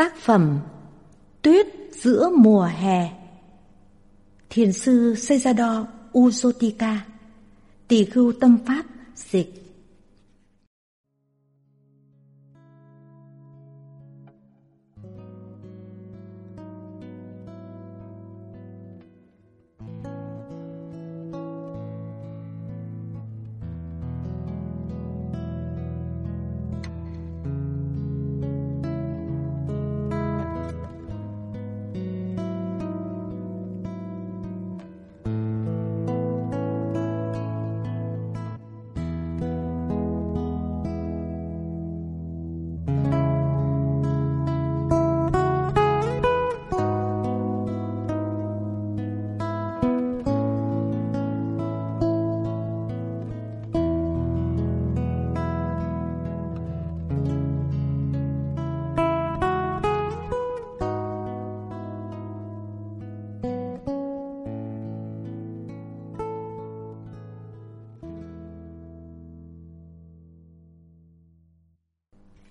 Tác phẩm Tuyết giữa mùa hè. Thiền sư Sejado Uzotika, Tỳ khưu tâm pháp dịch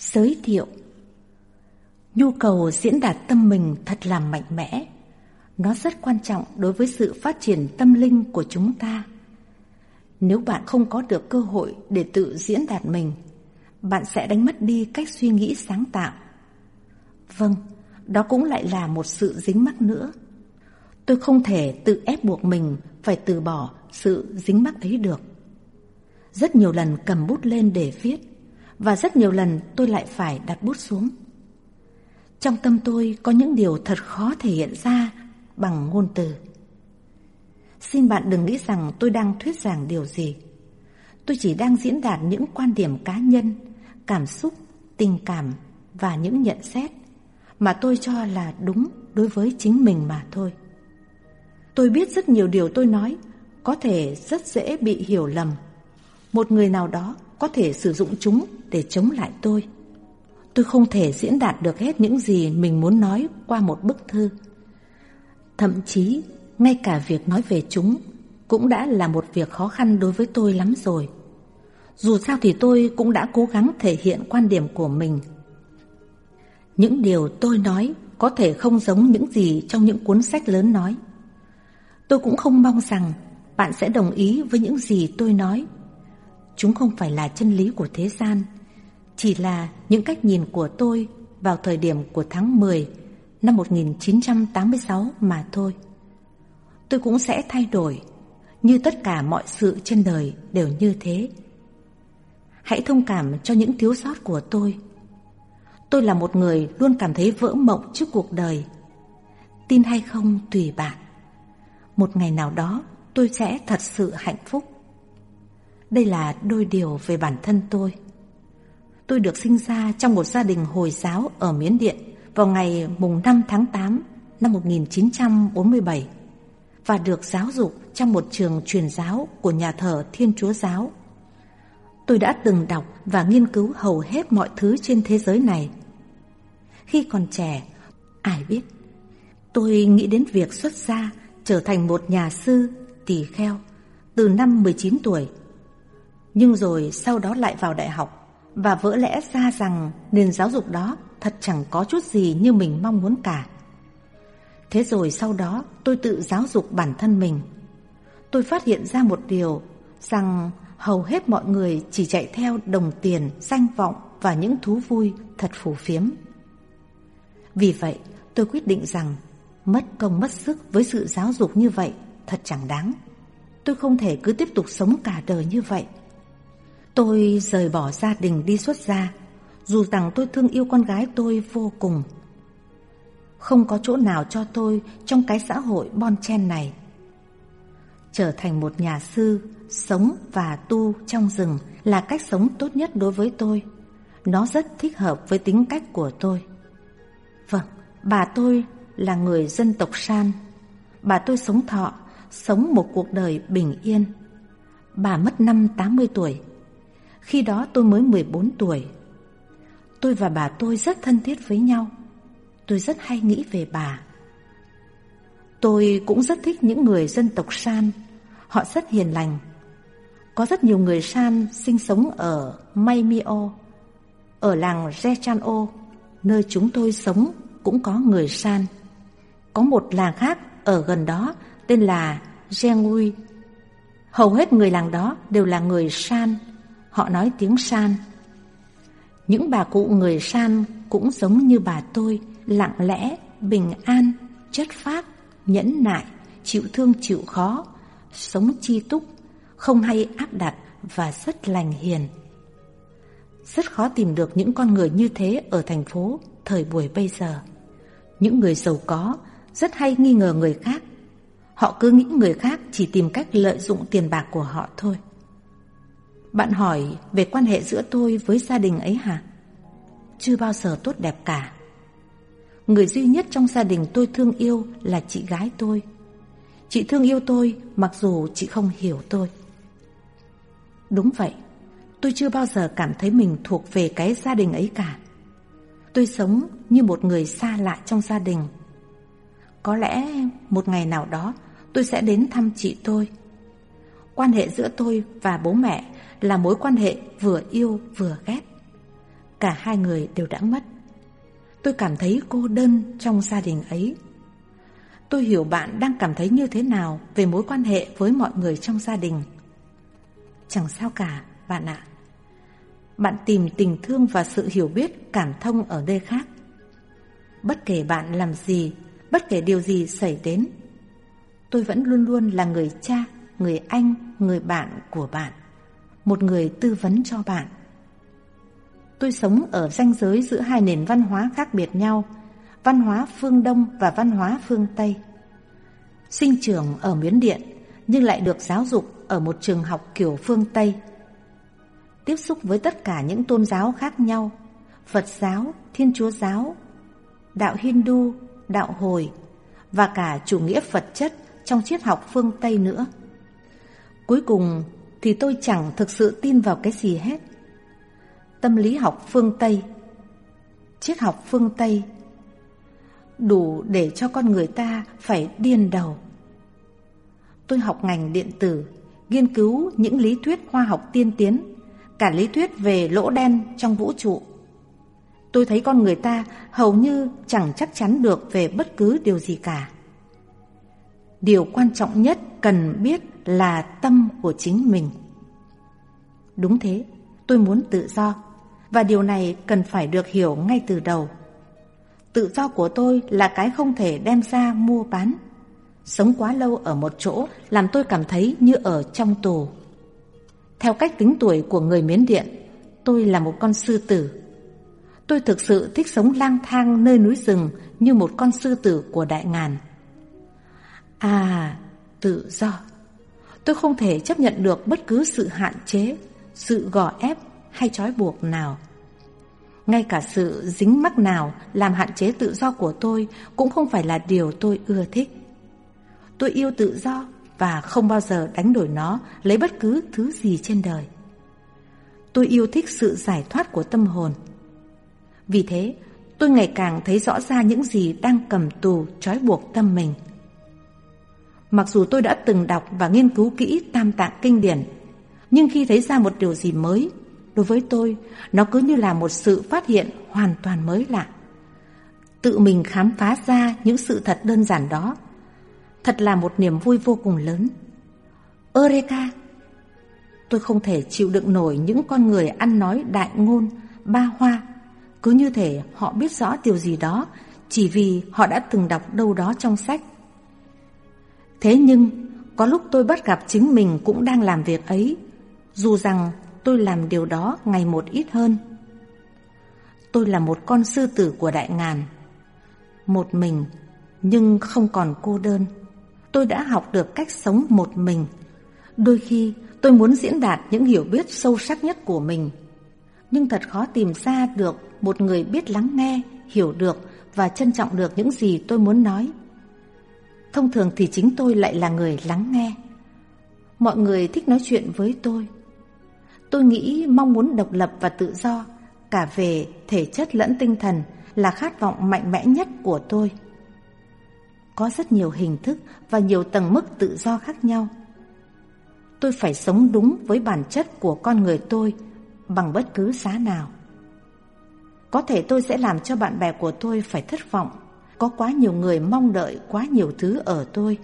Giới thiệu Nhu cầu diễn đạt tâm mình thật là mạnh mẽ. Nó rất quan trọng đối với sự phát triển tâm linh của chúng ta. Nếu bạn không có được cơ hội để tự diễn đạt mình, bạn sẽ đánh mất đi cách suy nghĩ sáng tạo. Vâng, đó cũng lại là một sự dính mắc nữa. Tôi không thể tự ép buộc mình phải từ bỏ sự dính mắc ấy được. Rất nhiều lần cầm bút lên để viết, và rất nhiều lần tôi lại phải đặt bút xuống. Trong tâm tôi có những điều thật khó thể hiện ra bằng ngôn từ. Xin bạn đừng nghĩ rằng tôi đang thuyết giảng điều gì. Tôi chỉ đang diễn đạt những quan điểm cá nhân, cảm xúc, tình cảm và những nhận xét mà tôi cho là đúng đối với chính mình mà thôi. Tôi biết rất nhiều điều tôi nói có thể rất dễ bị hiểu lầm. Một người nào đó có thể sử dụng chúng để chống lại tôi. Tôi không thể diễn đạt được hết những gì mình muốn nói qua một bức thư. Thậm chí, ngay cả việc nói về chúng cũng đã là một việc khó khăn đối với tôi lắm rồi. Dù sao thì tôi cũng đã cố gắng thể hiện quan điểm của mình. Những điều tôi nói có thể không giống những gì trong những cuốn sách lớn nói. Tôi cũng không mong rằng bạn sẽ đồng ý với những gì tôi nói. Chúng không phải là chân lý của thế gian, chỉ là những cách nhìn của tôi vào thời điểm của tháng 10 năm 1986 mà thôi. Tôi cũng sẽ thay đổi, như tất cả mọi sự trên đời đều như thế. Hãy thông cảm cho những thiếu sót của tôi. Tôi là một người luôn cảm thấy vỡ mộng trước cuộc đời. Tin hay không tùy bạn. Một ngày nào đó tôi sẽ thật sự hạnh phúc. Đây là đôi điều về bản thân tôi. Tôi được sinh ra trong một gia đình Hồi giáo ở Miến Điện vào ngày mùng 5 tháng 8 năm 1947 và được giáo dục trong một trường truyền giáo của nhà thờ Thiên Chúa Giáo. Tôi đã từng đọc và nghiên cứu hầu hết mọi thứ trên thế giới này. Khi còn trẻ, ai biết, tôi nghĩ đến việc xuất gia trở thành một nhà sư tỳ kheo từ năm 19 tuổi. Nhưng rồi sau đó lại vào đại học và vỡ lẽ ra rằng nền giáo dục đó thật chẳng có chút gì như mình mong muốn cả. Thế rồi sau đó tôi tự giáo dục bản thân mình. Tôi phát hiện ra một điều rằng hầu hết mọi người chỉ chạy theo đồng tiền, danh vọng và những thú vui thật phù phiếm. Vì vậy, tôi quyết định rằng mất công mất sức với sự giáo dục như vậy thật chẳng đáng. Tôi không thể cứ tiếp tục sống cả đời như vậy. Tôi rời bỏ gia đình đi xuất gia, dù rằng tôi thương yêu con gái tôi vô cùng. Không có chỗ nào cho tôi trong cái xã hội bon chen này. Trở thành một nhà sư, sống và tu trong rừng là cách sống tốt nhất đối với tôi. Nó rất thích hợp với tính cách của tôi. Vâng, bà tôi là người dân tộc San. Bà tôi sống thọ, sống một cuộc đời bình yên. Bà mất năm 80 tuổi khi đó tôi mới 14 tuổi. Tôi và bà tôi rất thân thiết với nhau. Tôi rất hay nghĩ về bà. Tôi cũng rất thích những người dân tộc San. Họ rất hiền lành. Có rất nhiều người San sinh sống ở Maymio, ở làng Rechano, nơi chúng tôi sống cũng có người San. Có một làng khác ở gần đó tên là Genui. Hầu hết người làng đó đều là người San, họ nói tiếng San. Những bà cụ người San cũng giống như bà tôi, lặng lẽ, bình an, chất phác, nhẫn nại, chịu thương chịu khó, sống chi túc, không hay áp đặt và rất lành hiền. Rất khó tìm được những con người như thế ở thành phố thời buổi bây giờ. Những người giàu có rất hay nghi ngờ người khác. Họ cứ nghĩ người khác chỉ tìm cách lợi dụng tiền bạc của họ thôi. Bạn hỏi về quan hệ giữa tôi với gia đình ấy hả? Chưa bao giờ tốt đẹp cả. Người duy nhất trong gia đình tôi thương yêu là chị gái tôi. Chị thương yêu tôi mặc dù chị không hiểu tôi. Đúng vậy, tôi chưa bao giờ cảm thấy mình thuộc về cái gia đình ấy cả. Tôi sống như một người xa lạ trong gia đình. Có lẽ một ngày nào đó tôi sẽ đến thăm chị tôi. Quan hệ giữa tôi và bố mẹ là mối quan hệ vừa yêu vừa ghét. Cả hai người đều đã mất. Tôi cảm thấy cô đơn trong gia đình ấy. Tôi hiểu bạn đang cảm thấy như thế nào về mối quan hệ với mọi người trong gia đình. Chẳng sao cả, bạn ạ. Bạn tìm tình thương và sự hiểu biết, cảm thông ở nơi khác. Bất kể bạn làm gì, bất kể điều gì xảy đến, tôi vẫn luôn luôn là người cha, người anh, người bạn của bạn. Một người tư vấn cho bạn. Tôi sống ở ranh giới giữa hai nền văn hóa khác biệt nhau, văn hóa phương Đông và văn hóa phương Tây. Sinh trưởng ở Miến Điện nhưng lại được giáo dục ở một trường học kiểu phương Tây. Tiếp xúc với tất cả những tôn giáo khác nhau, Phật giáo, Thiên Chúa giáo, đạo Hindu, đạo Hồi và cả chủ nghĩa Phật chất trong triết học phương Tây nữa. Cuối cùng thì tôi chẳng thực sự tin vào cái gì hết. Tâm lý học phương Tây, triết học phương Tây đủ để cho con người ta phải điên đầu. Tôi học ngành điện tử, nghiên cứu những lý thuyết khoa học tiên tiến, cả lý thuyết về lỗ đen trong vũ trụ. Tôi thấy con người ta hầu như chẳng chắc chắn được về bất cứ điều gì cả. Điều quan trọng nhất cần biết là tâm của chính mình. Đúng thế, tôi muốn tự do, và điều này cần phải được hiểu ngay từ đầu. Tự do của tôi là cái không thể đem ra mua bán. Sống quá lâu ở một chỗ làm tôi cảm thấy như ở trong tù. Theo cách tính tuổi của người Miến Điện, tôi là một con sư tử. Tôi thực sự thích sống lang thang nơi núi rừng như một con sư tử của đại ngàn. À, tự do. Tôi không thể chấp nhận được bất cứ sự hạn chế, sự gò ép hay trói buộc nào. Ngay cả sự dính mắc nào làm hạn chế tự do của tôi cũng không phải là điều tôi ưa thích. Tôi yêu tự do và không bao giờ đánh đổi nó lấy bất cứ thứ gì trên đời. Tôi yêu thích sự giải thoát của tâm hồn. Vì thế, tôi ngày càng thấy rõ ra những gì đang cầm tù trói buộc tâm mình. Mặc dù tôi đã từng đọc và nghiên cứu kỹ tam tạng kinh điển, nhưng khi thấy ra một điều gì mới, đối với tôi, nó cứ như là một sự phát hiện hoàn toàn mới lạ. Tự mình khám phá ra những sự thật đơn giản đó, thật là một niềm vui vô cùng lớn. Eureka! Tôi không thể chịu đựng nổi những con người ăn nói đại ngôn, ba hoa, cứ như thể họ biết rõ điều gì đó chỉ vì họ đã từng đọc đâu đó trong sách. Thế nhưng, có lúc tôi bắt gặp chính mình cũng đang làm việc ấy, dù rằng tôi làm điều đó ngày một ít hơn. Tôi là một con sư tử của đại ngàn. Một mình, nhưng không còn cô đơn. Tôi đã học được cách sống một mình. Đôi khi tôi muốn diễn đạt những hiểu biết sâu sắc nhất của mình. Nhưng thật khó tìm ra được một người biết lắng nghe, hiểu được và trân trọng được những gì tôi muốn nói. Thông thường thì chính tôi lại là người lắng nghe. Mọi người thích nói chuyện với tôi. Tôi nghĩ mong muốn độc lập và tự do, cả về thể chất lẫn tinh thần, là khát vọng mạnh mẽ nhất của tôi. Có rất nhiều hình thức và nhiều tầng mức tự do khác nhau. Tôi phải sống đúng với bản chất của con người tôi bằng bất cứ giá nào. Có thể tôi sẽ làm cho bạn bè của tôi phải thất vọng. Có quá nhiều người mong đợi quá nhiều thứ ở tôi.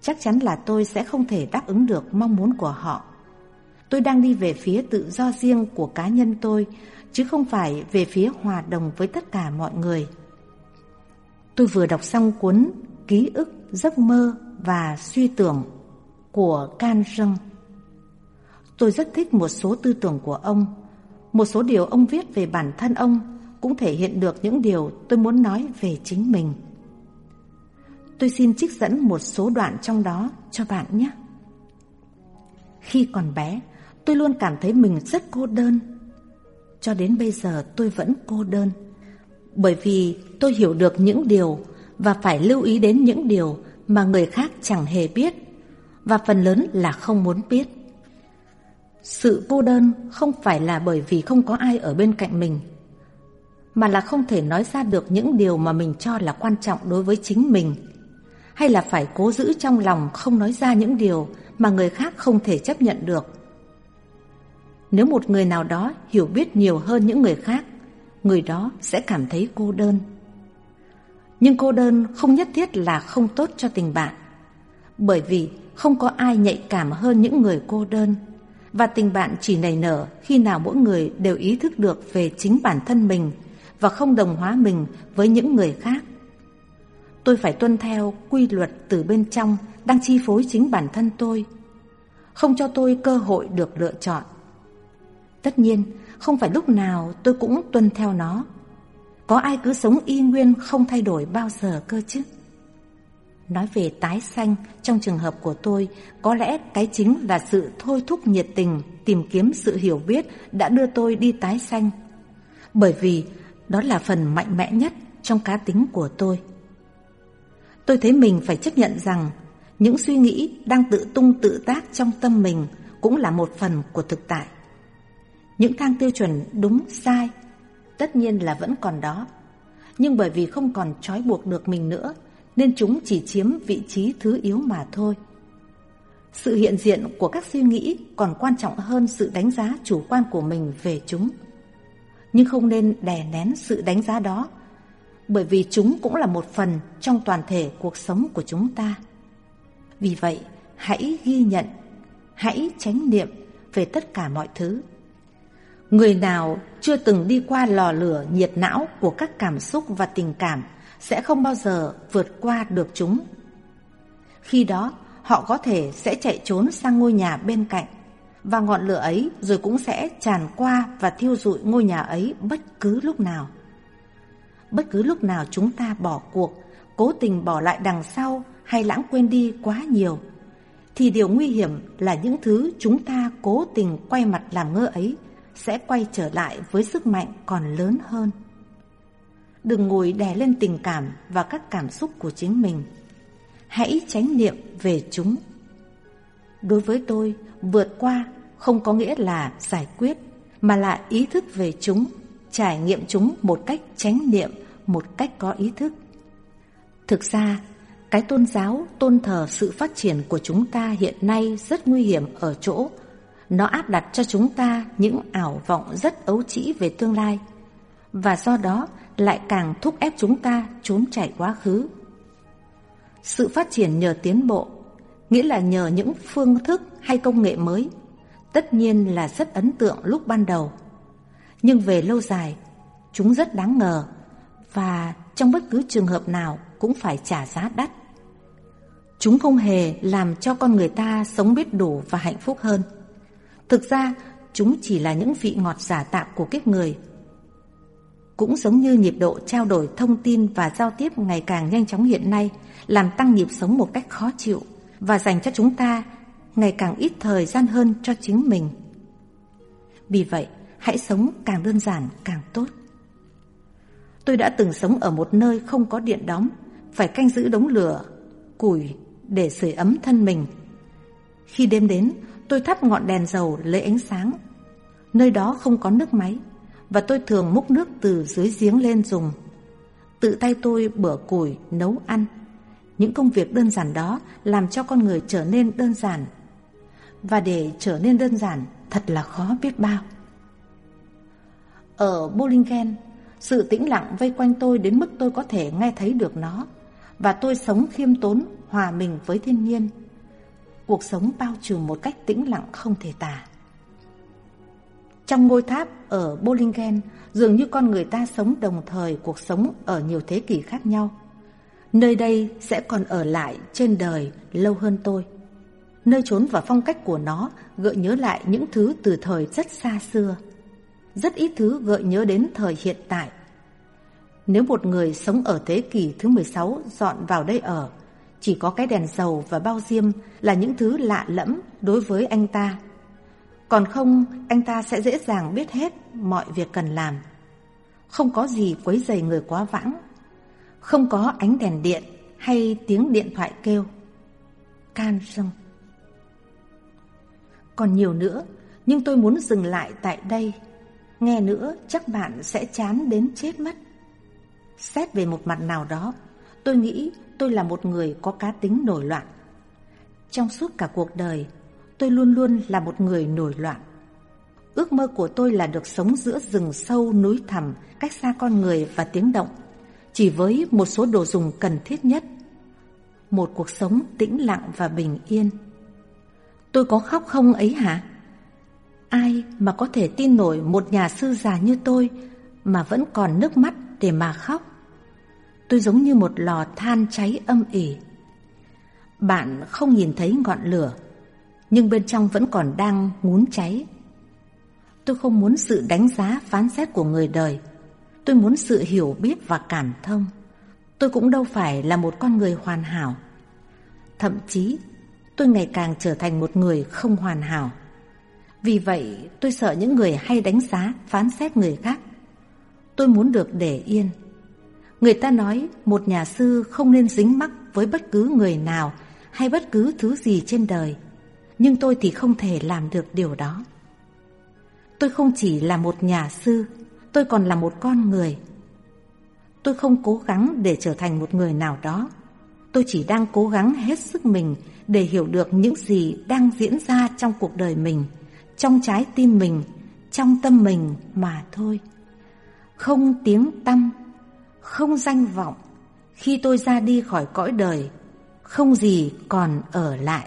Chắc chắn là tôi sẽ không thể đáp ứng được mong muốn của họ. Tôi đang đi về phía tự do riêng của cá nhân tôi, chứ không phải về phía hòa đồng với tất cả mọi người. Tôi vừa đọc xong cuốn Ký ức, giấc mơ và suy tưởng của Can Răng. Tôi rất thích một số tư tưởng của ông. Một số điều ông viết về bản thân ông cũng thể hiện được những điều tôi muốn nói về chính mình. Tôi xin trích dẫn một số đoạn trong đó cho bạn nhé. Khi còn bé, tôi luôn cảm thấy mình rất cô đơn. Cho đến bây giờ tôi vẫn cô đơn. Bởi vì tôi hiểu được những điều và phải lưu ý đến những điều mà người khác chẳng hề biết và phần lớn là không muốn biết. Sự cô đơn không phải là bởi vì không có ai ở bên cạnh mình, mà là không thể nói ra được những điều mà mình cho là quan trọng đối với chính mình, hay là phải cố giữ trong lòng không nói ra những điều mà người khác không thể chấp nhận được. Nếu một người nào đó hiểu biết nhiều hơn những người khác, người đó sẽ cảm thấy cô đơn. Nhưng cô đơn không nhất thiết là không tốt cho tình bạn, bởi vì không có ai nhạy cảm hơn những người cô đơn. Và tình bạn chỉ nảy nở khi nào mỗi người đều ý thức được về chính bản thân mình và không đồng hóa mình với những người khác. Tôi phải tuân theo quy luật từ bên trong đang chi phối chính bản thân tôi, không cho tôi cơ hội được lựa chọn. Tất nhiên, không phải lúc nào tôi cũng tuân theo nó. Có ai cứ sống y nguyên không thay đổi bao giờ cơ chứ? Nói về tái sanh, trong trường hợp của tôi, có lẽ cái chính là sự thôi thúc nhiệt tình, tìm kiếm sự hiểu biết đã đưa tôi đi tái sanh. Bởi vì đó là phần mạnh mẽ nhất trong cá tính của tôi. Tôi thấy mình phải chấp nhận rằng những suy nghĩ đang tự tung tự tác trong tâm mình cũng là một phần của thực tại. Những thang tiêu chuẩn đúng sai tất nhiên là vẫn còn đó, nhưng bởi vì không còn trói buộc được mình nữa nên chúng chỉ chiếm vị trí thứ yếu mà thôi. Sự hiện diện của các suy nghĩ còn quan trọng hơn sự đánh giá chủ quan của mình về chúng. Nhưng không nên đè nén sự đánh giá đó, bởi vì chúng cũng là một phần trong toàn thể cuộc sống của chúng ta. Vì vậy, hãy ghi nhận, hãy tránh niệm về tất cả mọi thứ. Người nào chưa từng đi qua lò lửa nhiệt não của các cảm xúc và tình cảm sẽ không bao giờ vượt qua được chúng. Khi đó, họ có thể sẽ chạy trốn sang ngôi nhà bên cạnh và ngọn lửa ấy rồi cũng sẽ tràn qua và thiêu rụi ngôi nhà ấy bất cứ lúc nào. Bất cứ lúc nào chúng ta bỏ cuộc, cố tình bỏ lại đằng sau hay lãng quên đi quá nhiều, thì điều nguy hiểm là những thứ chúng ta cố tình quay mặt làm ngơ ấy sẽ quay trở lại với sức mạnh còn lớn hơn đừng ngồi đè lên tình cảm và các cảm xúc của chính mình. Hãy tránh niệm về chúng. Đối với tôi, vượt qua không có nghĩa là giải quyết, mà là ý thức về chúng, trải nghiệm chúng một cách tránh niệm, một cách có ý thức. Thực ra, cái tôn giáo tôn thờ sự phát triển của chúng ta hiện nay rất nguy hiểm ở chỗ nó áp đặt cho chúng ta những ảo vọng rất ấu trĩ về tương lai và do đó lại càng thúc ép chúng ta trốn chạy quá khứ. Sự phát triển nhờ tiến bộ, nghĩa là nhờ những phương thức hay công nghệ mới, tất nhiên là rất ấn tượng lúc ban đầu. Nhưng về lâu dài, chúng rất đáng ngờ và trong bất cứ trường hợp nào cũng phải trả giá đắt. Chúng không hề làm cho con người ta sống biết đủ và hạnh phúc hơn. Thực ra, chúng chỉ là những vị ngọt giả tạm của kiếp người cũng giống như nhịp độ trao đổi thông tin và giao tiếp ngày càng nhanh chóng hiện nay, làm tăng nhịp sống một cách khó chịu và dành cho chúng ta ngày càng ít thời gian hơn cho chính mình. Vì vậy, hãy sống càng đơn giản càng tốt. Tôi đã từng sống ở một nơi không có điện đóng, phải canh giữ đống lửa, củi để sưởi ấm thân mình. Khi đêm đến, tôi thắp ngọn đèn dầu lấy ánh sáng. Nơi đó không có nước máy, và tôi thường múc nước từ dưới giếng lên dùng. Tự tay tôi bửa củi, nấu ăn. Những công việc đơn giản đó làm cho con người trở nên đơn giản. Và để trở nên đơn giản thật là khó biết bao. Ở Bollingen, sự tĩnh lặng vây quanh tôi đến mức tôi có thể nghe thấy được nó, và tôi sống khiêm tốn, hòa mình với thiên nhiên. Cuộc sống bao trùm một cách tĩnh lặng không thể tả. Trong ngôi tháp ở Bollingen, dường như con người ta sống đồng thời cuộc sống ở nhiều thế kỷ khác nhau. Nơi đây sẽ còn ở lại trên đời lâu hơn tôi. Nơi trốn và phong cách của nó gợi nhớ lại những thứ từ thời rất xa xưa. Rất ít thứ gợi nhớ đến thời hiện tại. Nếu một người sống ở thế kỷ thứ 16 dọn vào đây ở, chỉ có cái đèn dầu và bao diêm là những thứ lạ lẫm đối với anh ta. Còn không, anh ta sẽ dễ dàng biết hết mọi việc cần làm. Không có gì quấy rầy người quá vãng. Không có ánh đèn điện hay tiếng điện thoại kêu. Can rông. Còn nhiều nữa, nhưng tôi muốn dừng lại tại đây. Nghe nữa chắc bạn sẽ chán đến chết mất. Xét về một mặt nào đó, tôi nghĩ tôi là một người có cá tính nổi loạn. Trong suốt cả cuộc đời, tôi luôn luôn là một người nổi loạn. Ước mơ của tôi là được sống giữa rừng sâu núi thẳm, cách xa con người và tiếng động, chỉ với một số đồ dùng cần thiết nhất. Một cuộc sống tĩnh lặng và bình yên. Tôi có khóc không ấy hả? Ai mà có thể tin nổi một nhà sư già như tôi mà vẫn còn nước mắt để mà khóc? Tôi giống như một lò than cháy âm ỉ. Bạn không nhìn thấy ngọn lửa, nhưng bên trong vẫn còn đang ngún cháy. Tôi không muốn sự đánh giá phán xét của người đời. Tôi muốn sự hiểu biết và cảm thông. Tôi cũng đâu phải là một con người hoàn hảo. Thậm chí, tôi ngày càng trở thành một người không hoàn hảo. Vì vậy, tôi sợ những người hay đánh giá, phán xét người khác. Tôi muốn được để yên. Người ta nói một nhà sư không nên dính mắc với bất cứ người nào hay bất cứ thứ gì trên đời. Nhưng tôi thì không thể làm được điều đó. Tôi không chỉ là một nhà sư, tôi còn là một con người. Tôi không cố gắng để trở thành một người nào đó. Tôi chỉ đang cố gắng hết sức mình để hiểu được những gì đang diễn ra trong cuộc đời mình, trong trái tim mình, trong tâm mình mà thôi. Không tiếng tâm, không danh vọng, khi tôi ra đi khỏi cõi đời, không gì còn ở lại.